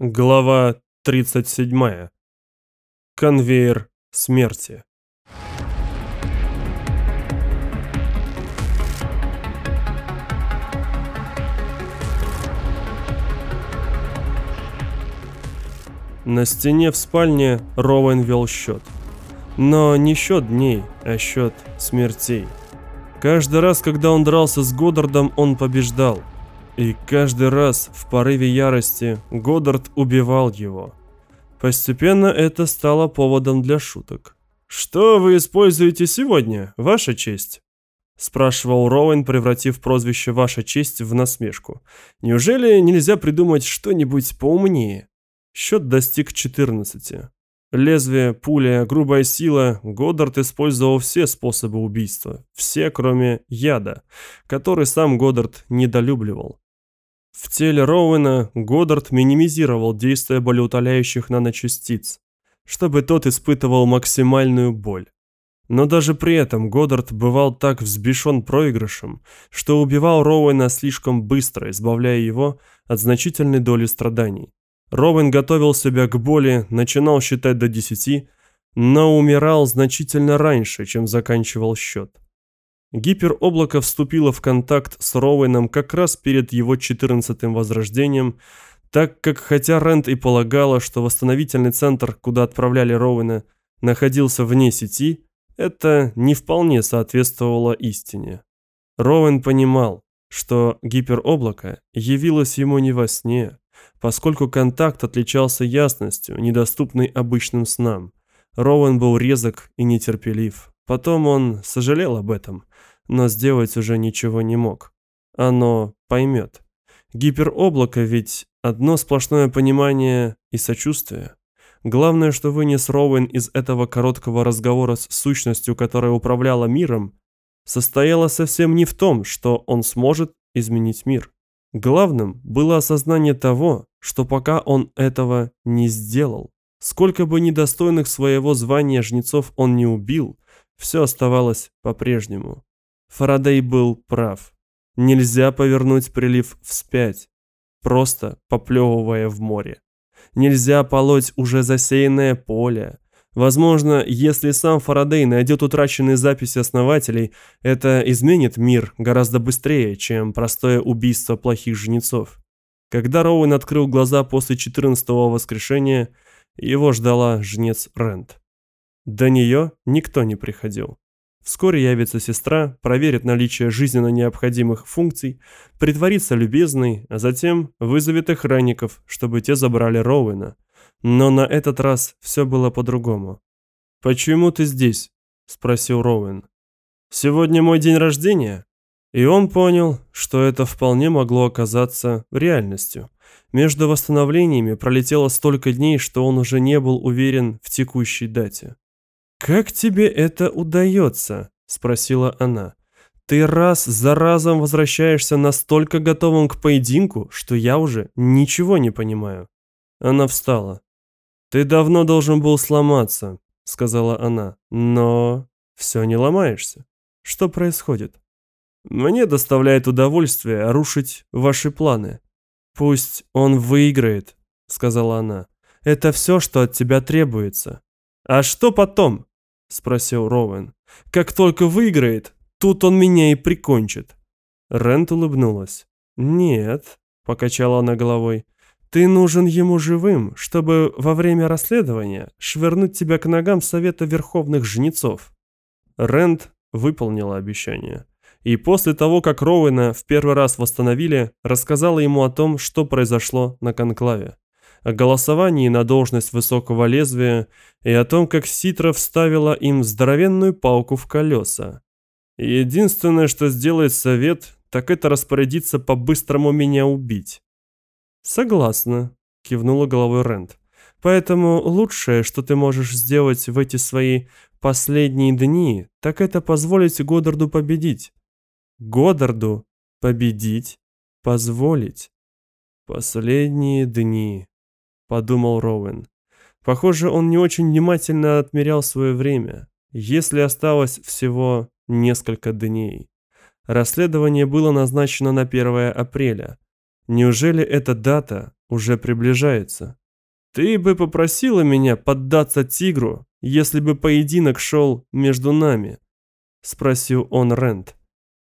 Глава 37. Конвейер смерти. На стене в спальне Роуэн вел счет. Но не счет дней, а счет смертей. Каждый раз, когда он дрался с Годдардом, он побеждал – и каждый раз в порыве ярости Годдард убивал его. Постепенно это стало поводом для шуток. «Что вы используете сегодня, Ваша честь?» Спрашивал Роуэн, превратив прозвище «Ваша честь» в насмешку. «Неужели нельзя придумать что-нибудь поумнее?» Счет достиг 14. Лезвие, пуля, грубая сила. Годдард использовал все способы убийства. Все, кроме яда, который сам Годдард недолюбливал. В теле Роуэна Годдард минимизировал действие болеутоляющих наночастиц, чтобы тот испытывал максимальную боль. Но даже при этом Годдард бывал так взбешен проигрышем, что убивал Роуэна слишком быстро, избавляя его от значительной доли страданий. Роуэн готовил себя к боли, начинал считать до десяти, но умирал значительно раньше, чем заканчивал счет. Гипероблако вступило в контакт с Роуэном как раз перед его 14-м возрождением, так как хотя Рент и полагала, что восстановительный центр, куда отправляли Роуэна, находился вне сети, это не вполне соответствовало истине. Роуэн понимал, что гипероблако явилось ему не во сне, поскольку контакт отличался ясностью, недоступной обычным снам. Роуэн был резок и нетерпелив. Потом он сожалел об этом, но сделать уже ничего не мог. Оно поймет. Гипероблако ведь одно сплошное понимание и сочувствие. Главное, что вынес Роуэн из этого короткого разговора с сущностью, которая управляла миром, состояло совсем не в том, что он сможет изменить мир. Главным было осознание того, что пока он этого не сделал, сколько бы недостойных своего звания жнецов он не убил, все оставалось по-прежнему. Фарадей был прав. Нельзя повернуть прилив вспять, просто поплевывая в море. Нельзя полоть уже засеянное поле. Возможно, если сам Фарадей найдет утраченные записи основателей, это изменит мир гораздо быстрее, чем простое убийство плохих жнецов. Когда Роуэн открыл глаза после 14-го воскрешения, его ждала жнец Рент. До нее никто не приходил. Вскоре явится сестра, проверит наличие жизненно необходимых функций, притворится любезной, а затем вызовет охранников, чтобы те забрали Роуэна. Но на этот раз все было по-другому. «Почему ты здесь?» – спросил Роуэн. «Сегодня мой день рождения?» И он понял, что это вполне могло оказаться реальностью. Между восстановлениями пролетело столько дней, что он уже не был уверен в текущей дате. «Как тебе это удается?» – спросила она. «Ты раз за разом возвращаешься настолько готовым к поединку, что я уже ничего не понимаю». Она встала. «Ты давно должен был сломаться», – сказала она. «Но все не ломаешься. Что происходит?» «Мне доставляет удовольствие рушить ваши планы». «Пусть он выиграет», – сказала она. «Это все, что от тебя требуется». «А что потом?» – спросил Роуэн. «Как только выиграет, тут он меня и прикончит». Рент улыбнулась. «Нет», – покачала она головой. «Ты нужен ему живым, чтобы во время расследования швырнуть тебя к ногам Совета Верховных Жнецов». Рент выполнила обещание. И после того, как Роуэна в первый раз восстановили, рассказала ему о том, что произошло на конклаве о голосовании на должность высокого лезвия и о том, как Ситра вставила им здоровенную палку в колеса. Единственное, что сделает совет, так это распорядиться по-быстрому меня убить. Согласна, кивнула головой Рент. Поэтому лучшее, что ты можешь сделать в эти свои последние дни, так это позволить Годдарду победить. Годдарду победить, позволить. Последние дни подумал Роуэн. Похоже, он не очень внимательно отмерял свое время, если осталось всего несколько дней. Расследование было назначено на 1 апреля. Неужели эта дата уже приближается? Ты бы попросила меня поддаться тигру, если бы поединок шел между нами? Спросил он Рент.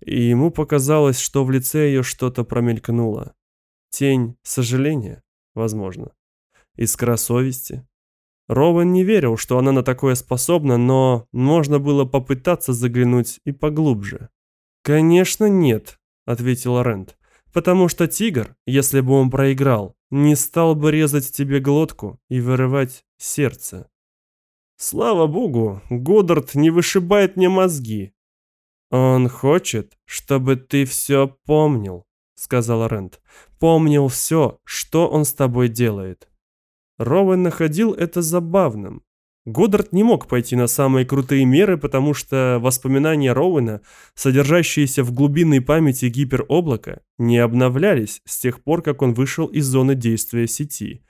И ему показалось, что в лице ее что-то промелькнуло. Тень сожаления, возможно. Искра совести. Рован не верил, что она на такое способна, но можно было попытаться заглянуть и поглубже. «Конечно нет», — ответил Рент. «Потому что тигр, если бы он проиграл, не стал бы резать тебе глотку и вырывать сердце». «Слава богу, Годдард не вышибает мне мозги». «Он хочет, чтобы ты все помнил», — сказал Рент. «Помнил все, что он с тобой делает. Роуэн находил это забавным. Годдард не мог пойти на самые крутые меры, потому что воспоминания Роуэна, содержащиеся в глубинной памяти гипероблака, не обновлялись с тех пор, как он вышел из зоны действия сети.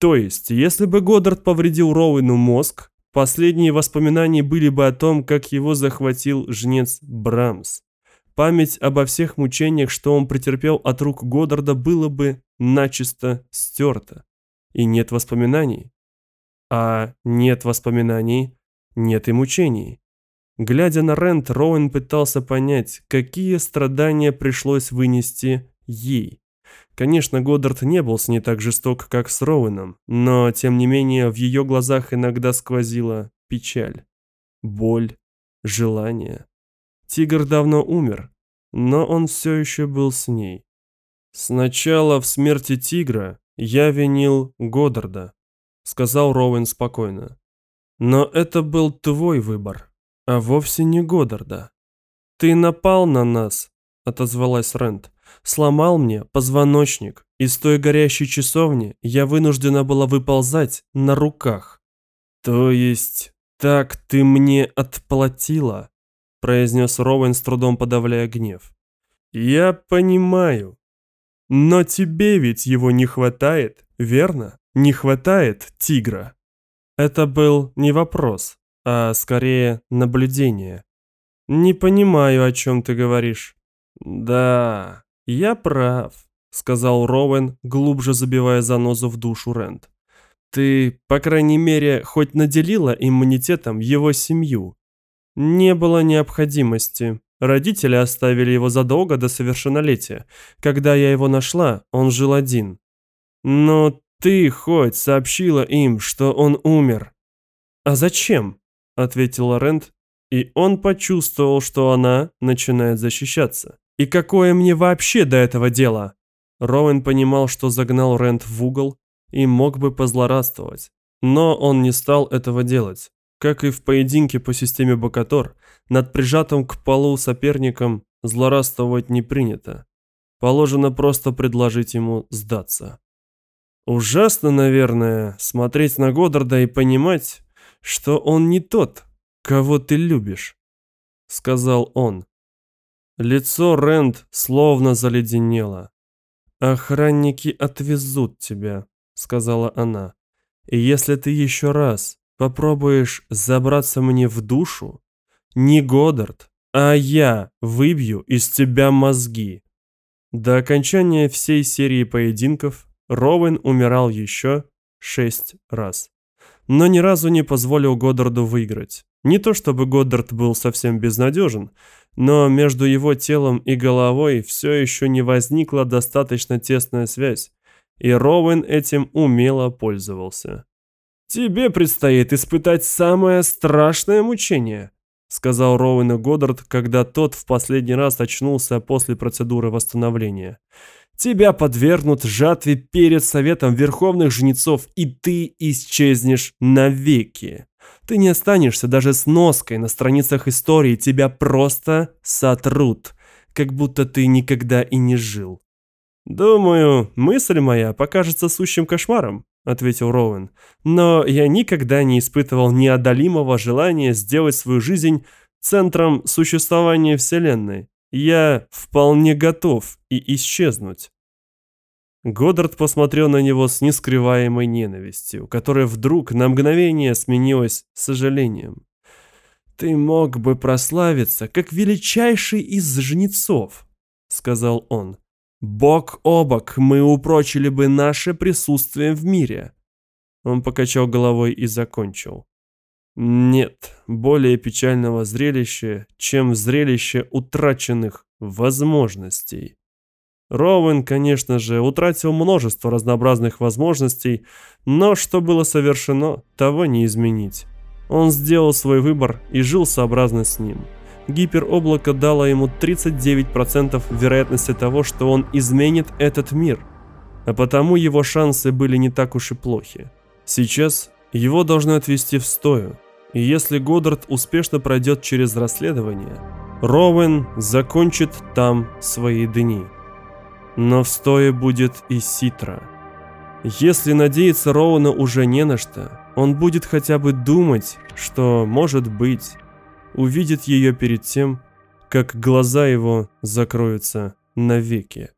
То есть, если бы Годдард повредил Роуэну мозг, последние воспоминания были бы о том, как его захватил жнец Брамс. Память обо всех мучениях, что он претерпел от рук Годдарда, было бы начисто стерта и нет воспоминаний. А нет воспоминаний, нет и мучений. Глядя на Рент, Роуэн пытался понять, какие страдания пришлось вынести ей. Конечно, Годдард не был с ней так жесток, как с Роуэном, но, тем не менее, в ее глазах иногда сквозила печаль, боль, желание. Тигр давно умер, но он все еще был с ней. Сначала в смерти тигра «Я винил Годдарда», — сказал Роуэн спокойно. «Но это был твой выбор, а вовсе не Годдарда. Ты напал на нас», — отозвалась Рент. «Сломал мне позвоночник, и с той горящей часовни я вынуждена была выползать на руках». «То есть так ты мне отплатила?» — произнес Роуэн с трудом подавляя гнев. «Я понимаю», но тебе ведь его не хватает, верно? Не хватает тигра. Это был не вопрос, а скорее наблюдение. Не понимаю, о чем ты говоришь. Да, я прав, сказал Роуэн, глубже забивая занозу в душу Рент. Ты, по крайней мере, хоть наделила иммунитетом его семью. Не было необходимости. Родители оставили его задолго до совершеннолетия. Когда я его нашла, он жил один. Но ты хоть сообщила им, что он умер. А зачем? ответила Рент, и он почувствовал, что она начинает защищаться. И какое мне вообще до этого дела? Роуэн понимал, что загнал Рент в угол и мог бы позлорадствовать, но он не стал этого делать. Как и в поединке по системе Бокатор, над прижатым к полу соперником злорадствовать не принято. Положено просто предложить ему сдаться. Ужасно, наверное, смотреть на Годдарда и понимать, что он не тот, кого ты любишь, сказал он. Лицо Рэнд словно заледенело. Охранники отвезут тебя, сказала она. И если ты еще раз Попробуешь забраться мне в душу? Не Годдард, а я выбью из тебя мозги. До окончания всей серии поединков Роуэн умирал еще шесть раз. Но ни разу не позволил Годдарду выиграть. Не то чтобы Годдард был совсем безнадежен, но между его телом и головой все еще не возникла достаточно тесная связь, и Роуэн этим умело пользовался. «Тебе предстоит испытать самое страшное мучение», сказал Роуэну Годдард, когда тот в последний раз очнулся после процедуры восстановления. «Тебя подвергнут жатве перед Советом Верховных Жнецов, и ты исчезнешь навеки. Ты не останешься даже с ноской на страницах истории, тебя просто сотрут, как будто ты никогда и не жил». «Думаю, мысль моя покажется сущим кошмаром», — ответил Роуэн. «Но я никогда не испытывал неодолимого желания сделать свою жизнь центром существования Вселенной. Я вполне готов и исчезнуть». Годдард посмотрел на него с нескрываемой ненавистью, которая вдруг на мгновение сменилась сожалением. «Ты мог бы прославиться, как величайший из жнецов», — сказал он. Бок о бок мы упрочили бы наше присутствие в мире. Он покачал головой и закончил. Нет более печального зрелища, чем зрелище утраченных возможностей. Роуэн, конечно же, утратил множество разнообразных возможностей, но что было совершено, того не изменить. Он сделал свой выбор и жил сообразно с ним. Гипероблако дало ему 39% вероятности того, что он изменит этот мир, а потому его шансы были не так уж и плохи. Сейчас его должны отвезти в стою, и если Годдард успешно пройдет через расследование, Роуэн закончит там свои дни. Но в стое будет и Ситра. Если надеяться Роуэна уже не на что, он будет хотя бы думать, что, может быть, увидит ее перед тем, как глаза его закроются навеки.